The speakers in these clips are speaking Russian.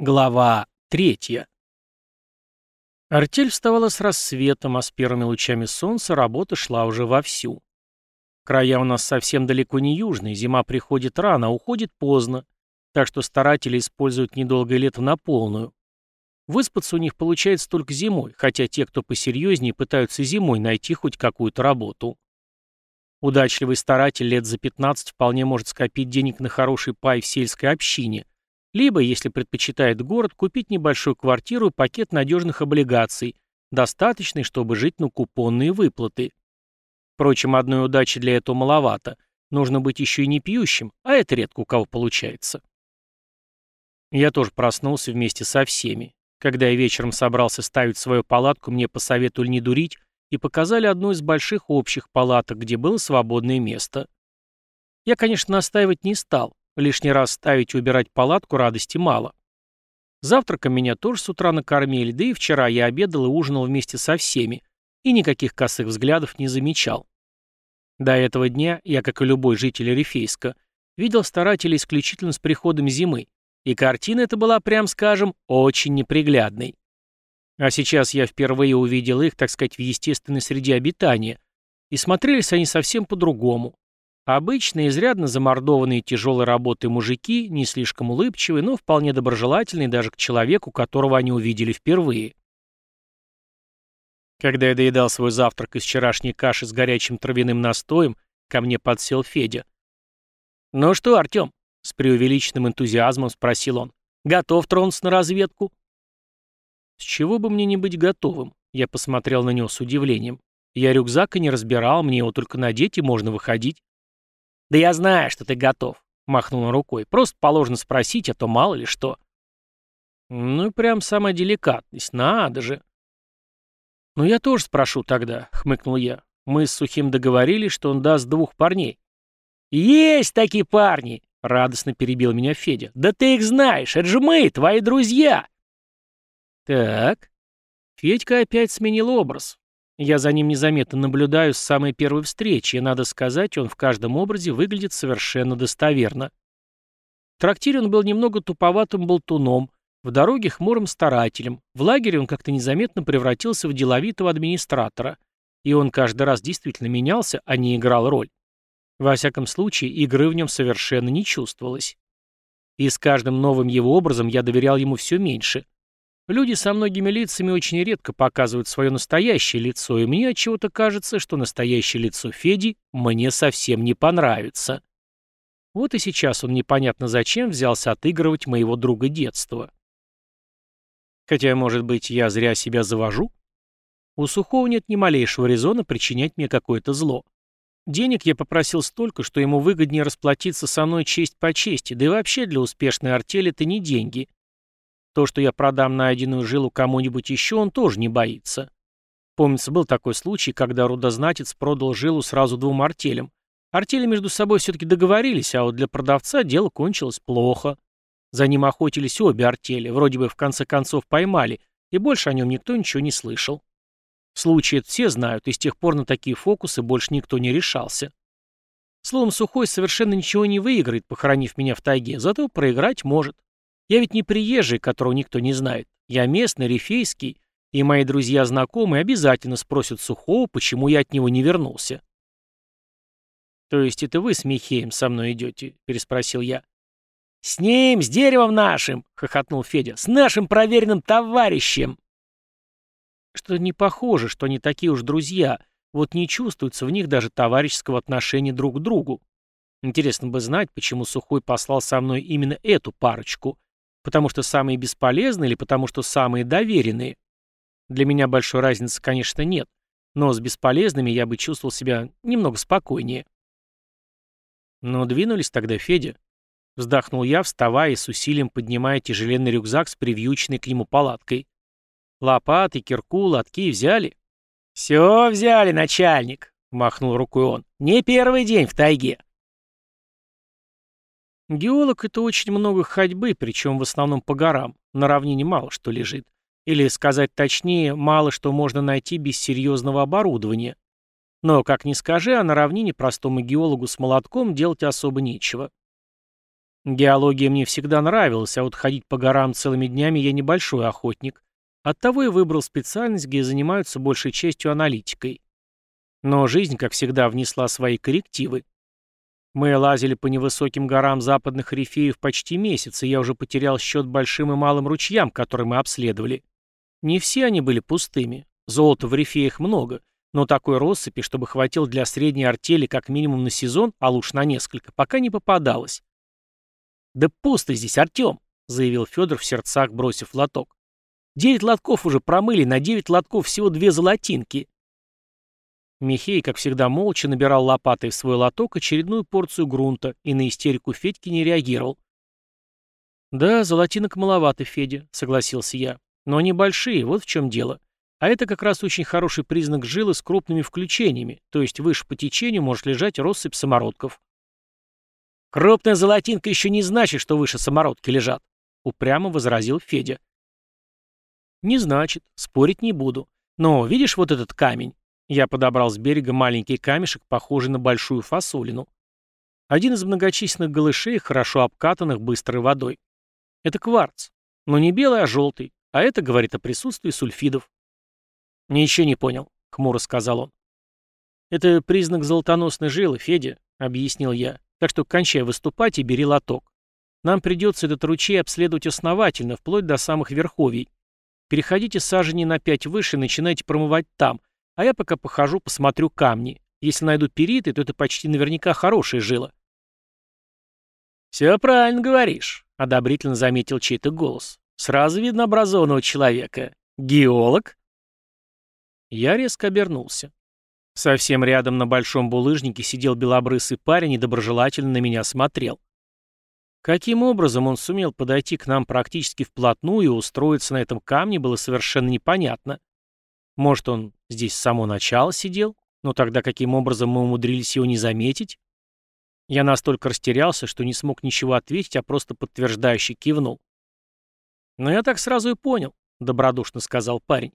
Глава третья. Артель вставала с рассветом, а с первыми лучами солнца работа шла уже вовсю. Края у нас совсем далеко не южные, зима приходит рано, а уходит поздно, так что старатели используют недолгое лето на полную. Выспаться у них получается только зимой, хотя те, кто посерьезнее, пытаются зимой найти хоть какую-то работу. Удачливый старатель лет за 15 вполне может скопить денег на хороший пай в сельской общине – либо, если предпочитает город, купить небольшую квартиру и пакет надежных облигаций, достаточный, чтобы жить на купонные выплаты. Впрочем, одной удачи для этого маловато. Нужно быть еще и не пьющим, а это редко у кого получается. Я тоже проснулся вместе со всеми. Когда я вечером собрался ставить свою палатку, мне посоветовали не дурить и показали одну из больших общих палаток, где было свободное место. Я, конечно, настаивать не стал. Лишний раз ставить и убирать палатку радости мало. Завтраком меня тоже с утра накормили, да и вчера я обедал и ужинал вместе со всеми, и никаких косых взглядов не замечал. До этого дня я, как и любой житель Рифейска, видел старателей исключительно с приходом зимы, и картина эта была, прям скажем, очень неприглядной. А сейчас я впервые увидел их, так сказать, в естественной среде обитания, и смотрелись они совсем по-другому, Обычные, изрядно замордованные тяжелой работой мужики, не слишком улыбчивые, но вполне доброжелательные даже к человеку, которого они увидели впервые. Когда я доедал свой завтрак из вчерашней каши с горячим травяным настоем, ко мне подсел Федя. «Ну что, Артем?» — с преувеличенным энтузиазмом спросил он. «Готов тронуться на разведку?» «С чего бы мне не быть готовым?» Я посмотрел на него с удивлением. «Я рюкзак и не разбирал, мне его только надеть и можно выходить». «Да я знаю, что ты готов», — махнул он рукой. «Просто положено спросить, а то мало ли что». «Ну и прям самая деликатность, надо же». «Ну я тоже спрошу тогда», — хмыкнул я. «Мы с Сухим договорились, что он даст двух парней». «Есть такие парни!» — радостно перебил меня Федя. «Да ты их знаешь, это же мы, твои друзья!» «Так...» Федька опять сменил образ. Я за ним незаметно наблюдаю с самой первой встречи, и, надо сказать, он в каждом образе выглядит совершенно достоверно. В трактире он был немного туповатым болтуном, в дороге хмурым старателем, в лагере он как-то незаметно превратился в деловитого администратора, и он каждый раз действительно менялся, а не играл роль. Во всяком случае, игры в нем совершенно не чувствовалось. И с каждым новым его образом я доверял ему все меньше. Люди со многими лицами очень редко показывают свое настоящее лицо, и мне чего-то кажется, что настоящее лицо Феди мне совсем не понравится. Вот и сейчас он непонятно зачем взялся отыгрывать моего друга детства. Хотя, может быть, я зря себя завожу? У Сухого нет ни малейшего резона причинять мне какое-то зло. Денег я попросил столько, что ему выгоднее расплатиться со мной честь по чести, да и вообще для успешной артели это не деньги. То, что я продам найденную жилу кому-нибудь еще, он тоже не боится. Помнится, был такой случай, когда рудознатец продал жилу сразу двум артелям. Артели между собой все-таки договорились, а вот для продавца дело кончилось плохо. За ним охотились обе артели, вроде бы в конце концов поймали, и больше о нем никто ничего не слышал. Случаи все знают, и с тех пор на такие фокусы больше никто не решался. Словом, Сухой совершенно ничего не выиграет, похоронив меня в тайге, зато проиграть может. Я ведь не приезжий, которого никто не знает. Я местный, рифейский, и мои друзья-знакомые обязательно спросят Сухого, почему я от него не вернулся. «То есть это вы с Михеем со мной идете?» — переспросил я. «С ним, с деревом нашим!» — хохотнул Федя. «С нашим проверенным товарищем!» Что не похоже, что они такие уж друзья. Вот не чувствуется в них даже товарищеского отношения друг к другу. Интересно бы знать, почему Сухой послал со мной именно эту парочку, Потому что самые бесполезные или потому что самые доверенные? Для меня большой разницы, конечно, нет. Но с бесполезными я бы чувствовал себя немного спокойнее. Но двинулись тогда Федя. Вздохнул я, вставая и с усилием поднимая тяжеленный рюкзак с привьюченной к нему палаткой. Лопаты, кирку, лотки взяли? «Все взяли, начальник», — махнул рукой он. «Не первый день в тайге». Геолог — это очень много ходьбы, причем в основном по горам. На равнине мало что лежит. Или, сказать точнее, мало что можно найти без серьезного оборудования. Но, как ни скажи, а на равнине простому геологу с молотком делать особо нечего. Геология мне всегда нравилась, а вот ходить по горам целыми днями я небольшой охотник. Оттого и выбрал специальность, где занимаются большей частью аналитикой. Но жизнь, как всегда, внесла свои коррективы. Мы лазили по невысоким горам западных рифеев почти месяц, и я уже потерял счет большим и малым ручьям, которые мы обследовали. Не все они были пустыми. Золота в рифеях много, но такой россыпи, чтобы хватил для средней артели как минимум на сезон, а лучше на несколько, пока не попадалось. «Да пусто здесь, Артем!» — заявил Федор в сердцах, бросив лоток. «Девять лотков уже промыли, на девять лотков всего две золотинки». Михей, как всегда, молча набирал лопатой в свой лоток очередную порцию грунта и на истерику Федьки не реагировал. «Да, золотинок маловато, Федя», — согласился я. «Но они большие, вот в чем дело. А это как раз очень хороший признак жилы с крупными включениями, то есть выше по течению может лежать россыпь самородков. «Крупная золотинка еще не значит, что выше самородки лежат», — упрямо возразил Федя. «Не значит, спорить не буду. Но видишь вот этот камень?» Я подобрал с берега маленький камешек, похожий на большую фасолину. Один из многочисленных голышей, хорошо обкатанных быстрой водой. Это кварц. Но не белый, а желтый. А это говорит о присутствии сульфидов. «Ничего не понял», — хмуро сказал он. «Это признак золотоносной жилы, Федя», — объяснил я. Так что кончай выступать и бери лоток. Нам придется этот ручей обследовать основательно, вплоть до самых верховий. Переходите сажени на пять выше и начинайте промывать там, а я пока похожу, посмотрю камни. Если найду периты, то это почти наверняка хорошая жила. «Все правильно говоришь», — одобрительно заметил чей-то голос. «Сразу видно образованного человека. Геолог?» Я резко обернулся. Совсем рядом на большом булыжнике сидел белобрысый парень и доброжелательно на меня смотрел. Каким образом он сумел подойти к нам практически вплотную и устроиться на этом камне, было совершенно непонятно. Может, он здесь с самого начала сидел? Но тогда каким образом мы умудрились его не заметить? Я настолько растерялся, что не смог ничего ответить, а просто подтверждающе кивнул. «Но я так сразу и понял», — добродушно сказал парень.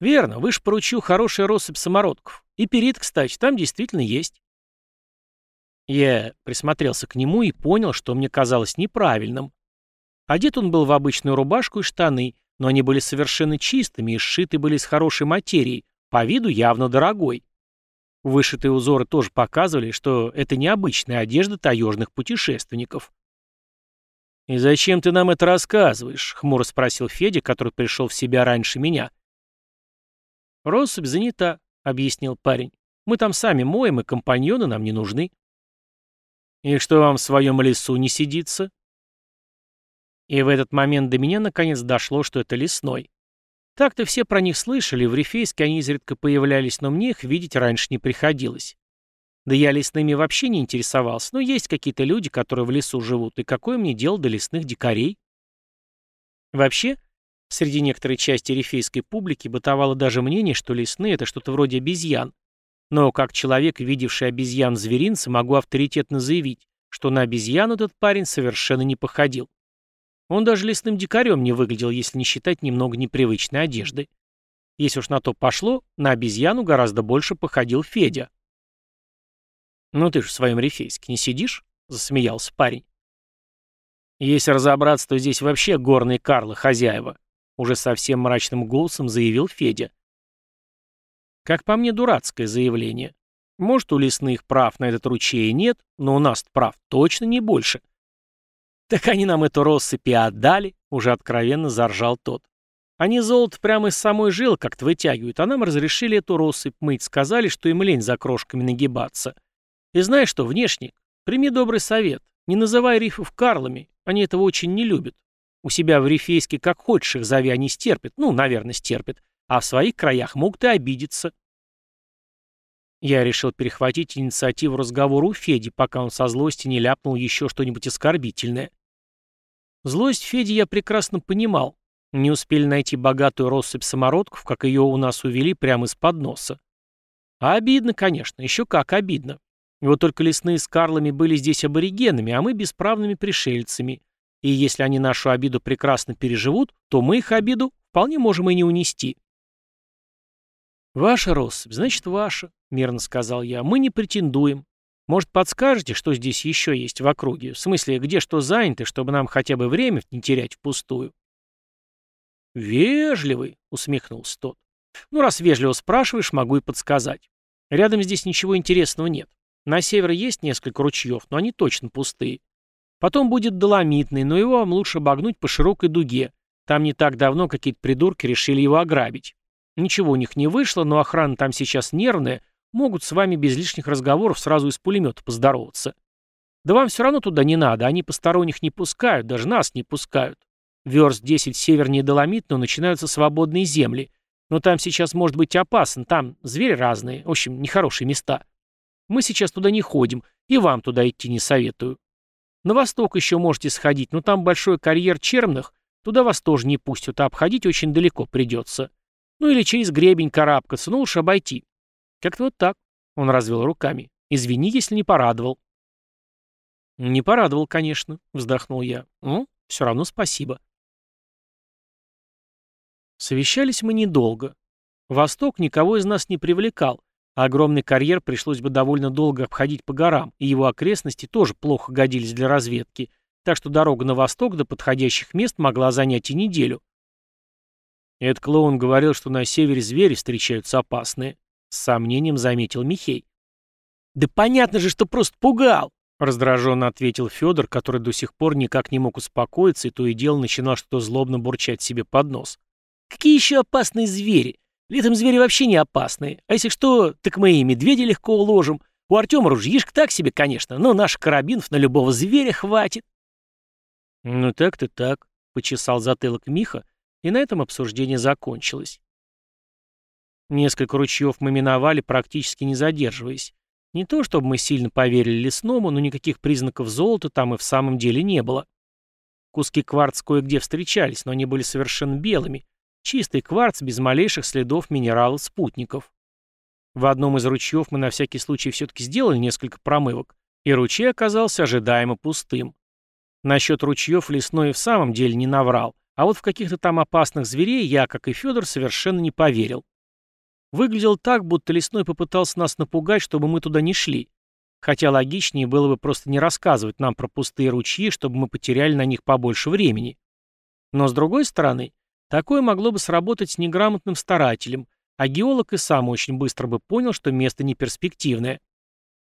Верно, выше поручу хорошая россыпь самородков. И перит, кстати, там действительно есть. Я присмотрелся к нему и понял, что мне казалось неправильным. Одет он был в обычную рубашку и штаны, но они были совершенно чистыми и сшиты были из хорошей материи, по виду явно дорогой. Вышитые узоры тоже показывали, что это необычная одежда таежных путешественников. «И зачем ты нам это рассказываешь?» — хмуро спросил Федя, который пришел в себя раньше меня. — «Россыпь занята», — объяснил парень. «Мы там сами моем, и компаньоны нам не нужны». «И что вам в своем лесу не сидится?» И в этот момент до меня наконец дошло, что это лесной. Так-то все про них слышали, в Рифейске они изредка появлялись, но мне их видеть раньше не приходилось. Да я лесными вообще не интересовался, но есть какие-то люди, которые в лесу живут, и какое мне дело до лесных дикарей? Вообще, Среди некоторой части рифейской публики бытовало даже мнение, что лесные — это что-то вроде обезьян. Но как человек, видевший обезьян-зверинца, могу авторитетно заявить, что на обезьяну этот парень совершенно не походил. Он даже лесным дикарем не выглядел, если не считать немного непривычной одежды. Если уж на то пошло, на обезьяну гораздо больше походил Федя. «Ну ты же в своем рифейске не сидишь?» — засмеялся парень. «Если разобраться, то здесь вообще горные карлы хозяева. Уже совсем мрачным голосом заявил Федя. Как по мне, дурацкое заявление. Может, у лесных прав на этот ручей нет, но у нас прав точно не больше. Так они нам эту россыпь и отдали, уже откровенно заржал тот. Они золото прямо из самой жилы как-то вытягивают, а нам разрешили эту россыпь мыть, сказали, что им лень за крошками нагибаться. И знаешь что, внешник, прими добрый совет, не называй рифов карлами, они этого очень не любят. У себя в Рифейске как хочешь их зови, они стерпят. Ну, наверное, стерпят. А в своих краях могут и обидеться. Я решил перехватить инициативу разговора у Феди, пока он со злости не ляпнул еще что-нибудь оскорбительное. Злость Феди я прекрасно понимал. Не успели найти богатую россыпь самородков, как ее у нас увели прямо из-под носа. А обидно, конечно, еще как обидно. Вот только лесные с Карлами были здесь аборигенами, а мы бесправными пришельцами. И если они нашу обиду прекрасно переживут, то мы их обиду вполне можем и не унести. «Ваша россыпь, значит, ваша», — мирно сказал я. «Мы не претендуем. Может, подскажете, что здесь еще есть в округе? В смысле, где что занято, чтобы нам хотя бы время не терять впустую?» «Вежливый», — усмехнулся тот. «Ну, раз вежливо спрашиваешь, могу и подсказать. Рядом здесь ничего интересного нет. На север есть несколько ручьев, но они точно пустые. Потом будет доломитный, но его вам лучше обогнуть по широкой дуге. Там не так давно какие-то придурки решили его ограбить. Ничего у них не вышло, но охрана там сейчас нервная, могут с вами без лишних разговоров сразу из пулемета поздороваться. Да вам все равно туда не надо, они посторонних не пускают, даже нас не пускают. Верст 10 севернее Доломитного начинаются свободные земли, но там сейчас может быть опасно, там звери разные, в общем, нехорошие места. Мы сейчас туда не ходим, и вам туда идти не советую. На восток еще можете сходить, но там большой карьер чермных, туда вас тоже не пустят, а обходить очень далеко придется. Ну или через гребень карабкаться, но лучше обойти. Как-то вот так. Он развел руками. Извини, если не порадовал. Не порадовал, конечно, вздохнул я. Ну, все равно спасибо. Совещались мы недолго. Восток никого из нас не привлекал, а огромный карьер пришлось бы довольно долго обходить по горам, и его окрестности тоже плохо годились для разведки, так что дорога на восток до подходящих мест могла занять и неделю. Эд клоун говорил, что на севере звери встречаются опасные. С сомнением заметил Михей. «Да понятно же, что просто пугал!» Раздраженно ответил Федор, который до сих пор никак не мог успокоиться и то и дело начинал что-то злобно бурчать себе под нос. «Какие еще опасные звери? Летом звери вообще не опасные. А если что, так мы и медведя легко уложим. У Артема ружьишка так себе, конечно, но наш карабинов на любого зверя хватит». «Ну так-то так», — почесал затылок Миха, и на этом обсуждение закончилось. Несколько ручьев мы миновали, практически не задерживаясь. Не то, чтобы мы сильно поверили лесному, но никаких признаков золота там и в самом деле не было. Куски кварц кое-где встречались, но они были совершенно белыми. Чистый кварц без малейших следов минералов-спутников. В одном из ручьев мы на всякий случай все-таки сделали несколько промывок, и ручей оказался ожидаемо пустым. Насчет ручьев лесной в самом деле не наврал. А вот в каких-то там опасных зверей я, как и Федор, совершенно не поверил. Выглядел так, будто лесной попытался нас напугать, чтобы мы туда не шли. Хотя логичнее было бы просто не рассказывать нам про пустые ручьи, чтобы мы потеряли на них побольше времени. Но с другой стороны, такое могло бы сработать с неграмотным старателем, а геолог и сам очень быстро бы понял, что место неперспективное.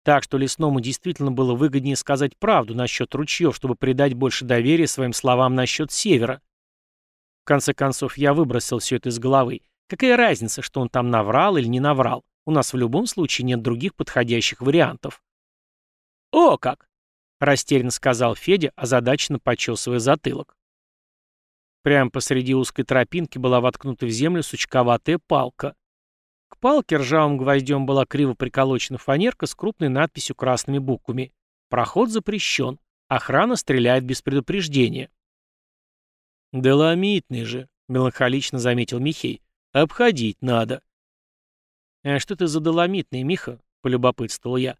Так что лесному действительно было выгоднее сказать правду насчет ручьев, чтобы придать больше доверия своим словам насчет севера. В конце концов, я выбросил все это из головы. Какая разница, что он там наврал или не наврал? У нас в любом случае нет других подходящих вариантов. «О, как!» — растерянно сказал Федя, озадаченно почесывая затылок. Прямо посреди узкой тропинки была воткнута в землю сучковатая палка. К палке ржавым гвоздем была криво приколочена фанерка с крупной надписью красными буквами «Проход запрещен. Охрана стреляет без предупреждения». «Доломитный же», — меланхолично заметил Михей. «Обходить надо». «А что ты за доломитный, Миха?» — полюбопытствовал я.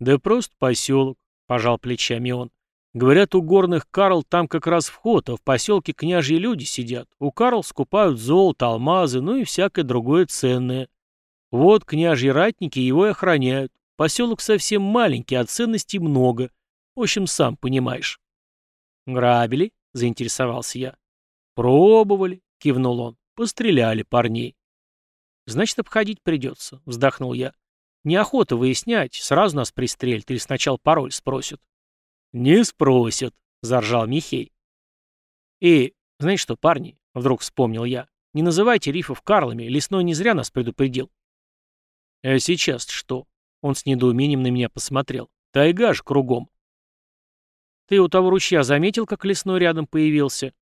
«Да просто поселок», — пожал плечами он. «Говорят, у горных Карл там как раз вход, а в поселке княжьи люди сидят. У Карл скупают золото, алмазы, ну и всякое другое ценное. Вот княжьи ратники его и охраняют. Поселок совсем маленький, а ценностей много. В общем, сам понимаешь». «Грабили?» — заинтересовался я. «Пробовали», — кивнул он. «Постреляли парней». «Значит, обходить придется», — вздохнул я. «Неохота выяснять, сразу нас пристрелят или сначала пароль спросят». «Не спросят», — заржал Михей. «И, знаете что, парни?» — вдруг вспомнил я. «Не называйте рифов Карлами, лесной не зря нас предупредил». «А сейчас что?» — он с недоумением на меня посмотрел. «Тайга ж кругом». Ты у того ручья заметил, как лесной рядом появился?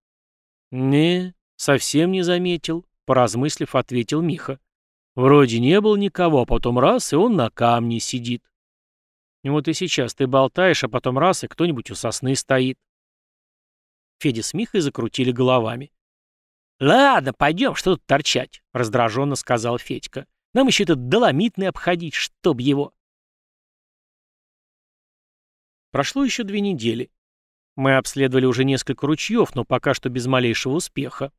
Не, совсем не заметил, поразмыслив, ответил Миха. Вроде не было никого, а потом раз, и он на камне сидит. Вот и сейчас ты болтаешь, а потом раз, и кто-нибудь у сосны стоит. Федя с Михой закрутили головами. «Ладно, пойдем, что тут торчать», — раздраженно сказал Федька. «Нам еще этот доломитный обходить, чтоб его». Прошло еще две недели. Мы обследовали уже несколько ручьев, но пока что без малейшего успеха.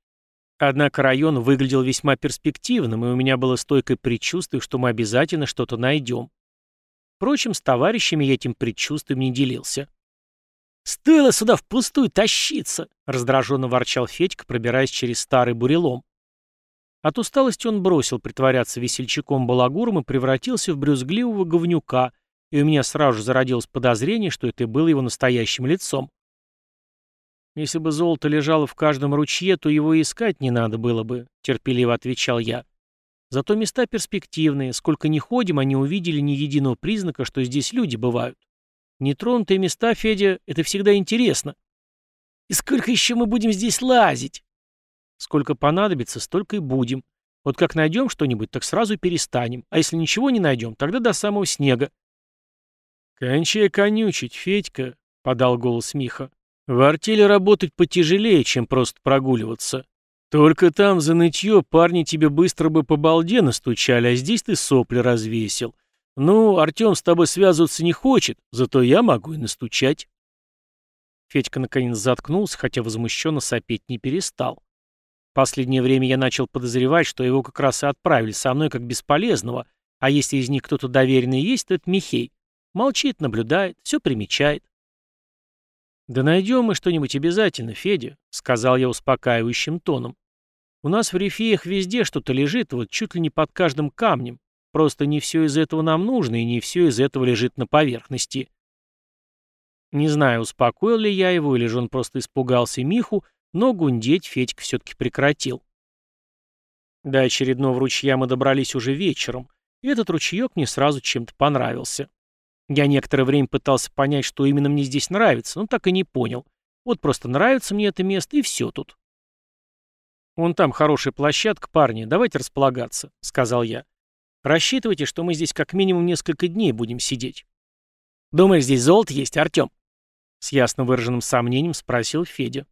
Однако район выглядел весьма перспективным, и у меня было стойкое предчувствие, что мы обязательно что-то найдем. Впрочем, с товарищами я этим предчувствием не делился. «Стоило сюда впустую тащиться!» — раздраженно ворчал Федька, пробираясь через старый бурелом. От усталости он бросил притворяться весельчаком-балагуром и превратился в брюзгливого говнюка, и у меня сразу же зародилось подозрение, что это было его настоящим лицом. «Если бы золото лежало в каждом ручье, то его искать не надо было бы», — терпеливо отвечал я. «Зато места перспективные. Сколько ни ходим, они увидели ни единого признака, что здесь люди бывают. Нетронутые места, Федя, это всегда интересно». «И сколько еще мы будем здесь лазить?» Сколько понадобится, столько и будем. Вот как найдем что-нибудь, так сразу перестанем. А если ничего не найдем, тогда до самого снега. «Кончай конючить, Федька», — подал голос Миха. «В артели работать потяжелее, чем просто прогуливаться. Только там за нытье парни тебе быстро бы по балде настучали, а здесь ты сопли развесил. Ну, Артем с тобой связываться не хочет, зато я могу и настучать». Федька наконец заткнулся, хотя возмущенно сопеть не перестал. Последнее время я начал подозревать, что его как раз и отправили со мной как бесполезного, а если из них кто-то доверенный есть, то это Михей. Молчит, наблюдает, все примечает. «Да найдем мы что-нибудь обязательно, Федя», — сказал я успокаивающим тоном. «У нас в рифеях везде что-то лежит, вот чуть ли не под каждым камнем. Просто не все из этого нам нужно, и не все из этого лежит на поверхности». Не знаю, успокоил ли я его, или же он просто испугался Миху, но гундеть Федька все-таки прекратил. До очередного ручья мы добрались уже вечером, и этот ручеек мне сразу чем-то понравился. Я некоторое время пытался понять, что именно мне здесь нравится, но так и не понял. Вот просто нравится мне это место, и все тут. «Вон там хорошая площадка, парни, давайте располагаться», — сказал я. «Рассчитывайте, что мы здесь как минимум несколько дней будем сидеть». «Думаешь, здесь золото есть, Артем?» С ясно выраженным сомнением спросил Федя.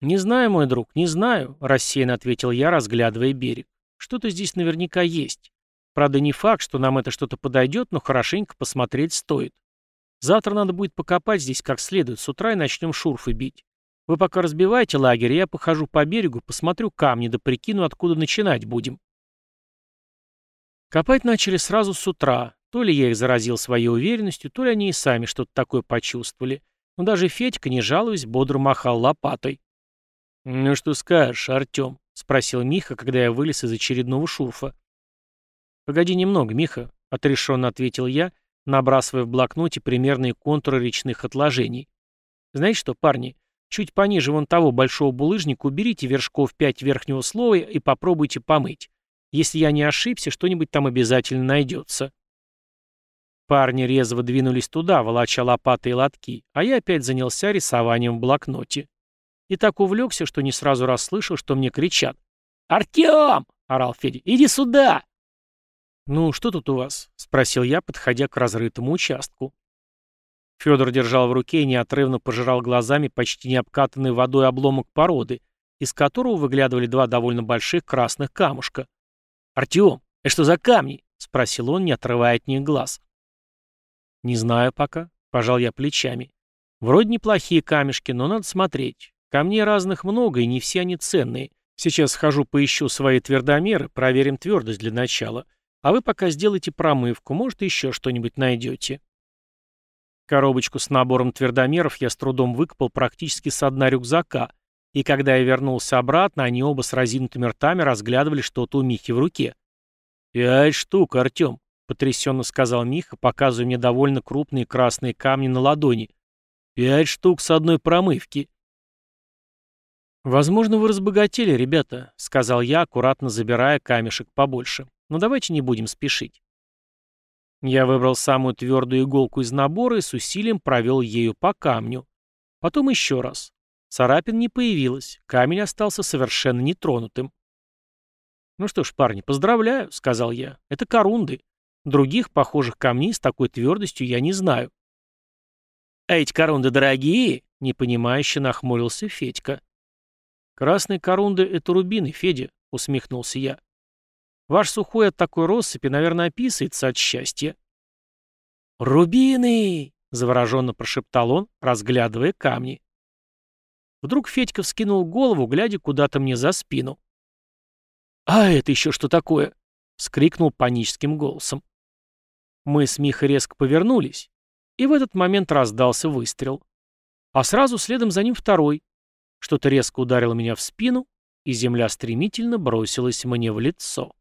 «Не знаю, мой друг, не знаю», — рассеянно ответил я, разглядывая берег. «Что-то здесь наверняка есть. Правда, не факт, что нам это что-то подойдет, но хорошенько посмотреть стоит. Завтра надо будет покопать здесь как следует, с утра и начнем шурфы бить. Вы пока разбивайте лагерь, я похожу по берегу, посмотрю камни, да прикину, откуда начинать будем». Копать начали сразу с утра. То ли я их заразил своей уверенностью, то ли они и сами что-то такое почувствовали. Но даже Федька, не жалуясь, бодро махал лопатой. «Ну что скажешь, Артем?» — спросил Миха, когда я вылез из очередного шурфа. «Погоди немного, Миха», — отрешенно ответил я, набрасывая в блокноте примерные контуры речных отложений. «Знаете что, парни, чуть пониже вон того большого булыжника уберите вершков пять верхнего слоя и попробуйте помыть. Если я не ошибся, что-нибудь там обязательно найдется». Парни резво двинулись туда, волоча лопаты и лотки, а я опять занялся рисованием в блокноте и так увлекся, что не сразу расслышал, что мне кричат. «Артем!» — орал Федя. «Иди сюда!» «Ну, что тут у вас?» — спросил я, подходя к разрытому участку. Федор держал в руке и неотрывно пожирал глазами почти не обкатанный водой обломок породы, из которого выглядывали два довольно больших красных камушка. «Артем, это что за камни?» — спросил он, не отрывая от них глаз. «Не знаю пока», — пожал я плечами. «Вроде неплохие камешки, но надо смотреть. Камней разных много, и не все они ценные. Сейчас схожу поищу свои твердомеры, проверим твердость для начала. А вы пока сделайте промывку, может, еще что-нибудь найдете. Коробочку с набором твердомеров я с трудом выкопал практически с дна рюкзака, и когда я вернулся обратно, они оба с разинутыми ртами разглядывали что-то у Михи в руке. «Пять штук, Артем», — потрясенно сказал Миха, показывая мне довольно крупные красные камни на ладони. «Пять штук с одной промывки. «Возможно, вы разбогатели, ребята», — сказал я, аккуратно забирая камешек побольше. «Но давайте не будем спешить». Я выбрал самую твердую иголку из набора и с усилием провел ею по камню. Потом еще раз. Царапин не появилось, камень остался совершенно нетронутым. «Ну что ж, парни, поздравляю», — сказал я. «Это корунды. Других похожих камней с такой твердостью я не знаю». «А эти корунды дорогие?» — непонимающе нахмурился Федька. «Красные корунды — это рубины, Федя», — усмехнулся я. «Ваш сухой от такой россыпи, наверное, описывается от счастья». «Рубины!» — завороженно прошептал он, разглядывая камни. Вдруг Федька вскинул голову, глядя куда-то мне за спину. «А это еще что такое?» — вскрикнул паническим голосом. Мы с Михой резко повернулись, и в этот момент раздался выстрел. А сразу следом за ним второй. Что-то резко ударило меня в спину, и земля стремительно бросилась мне в лицо.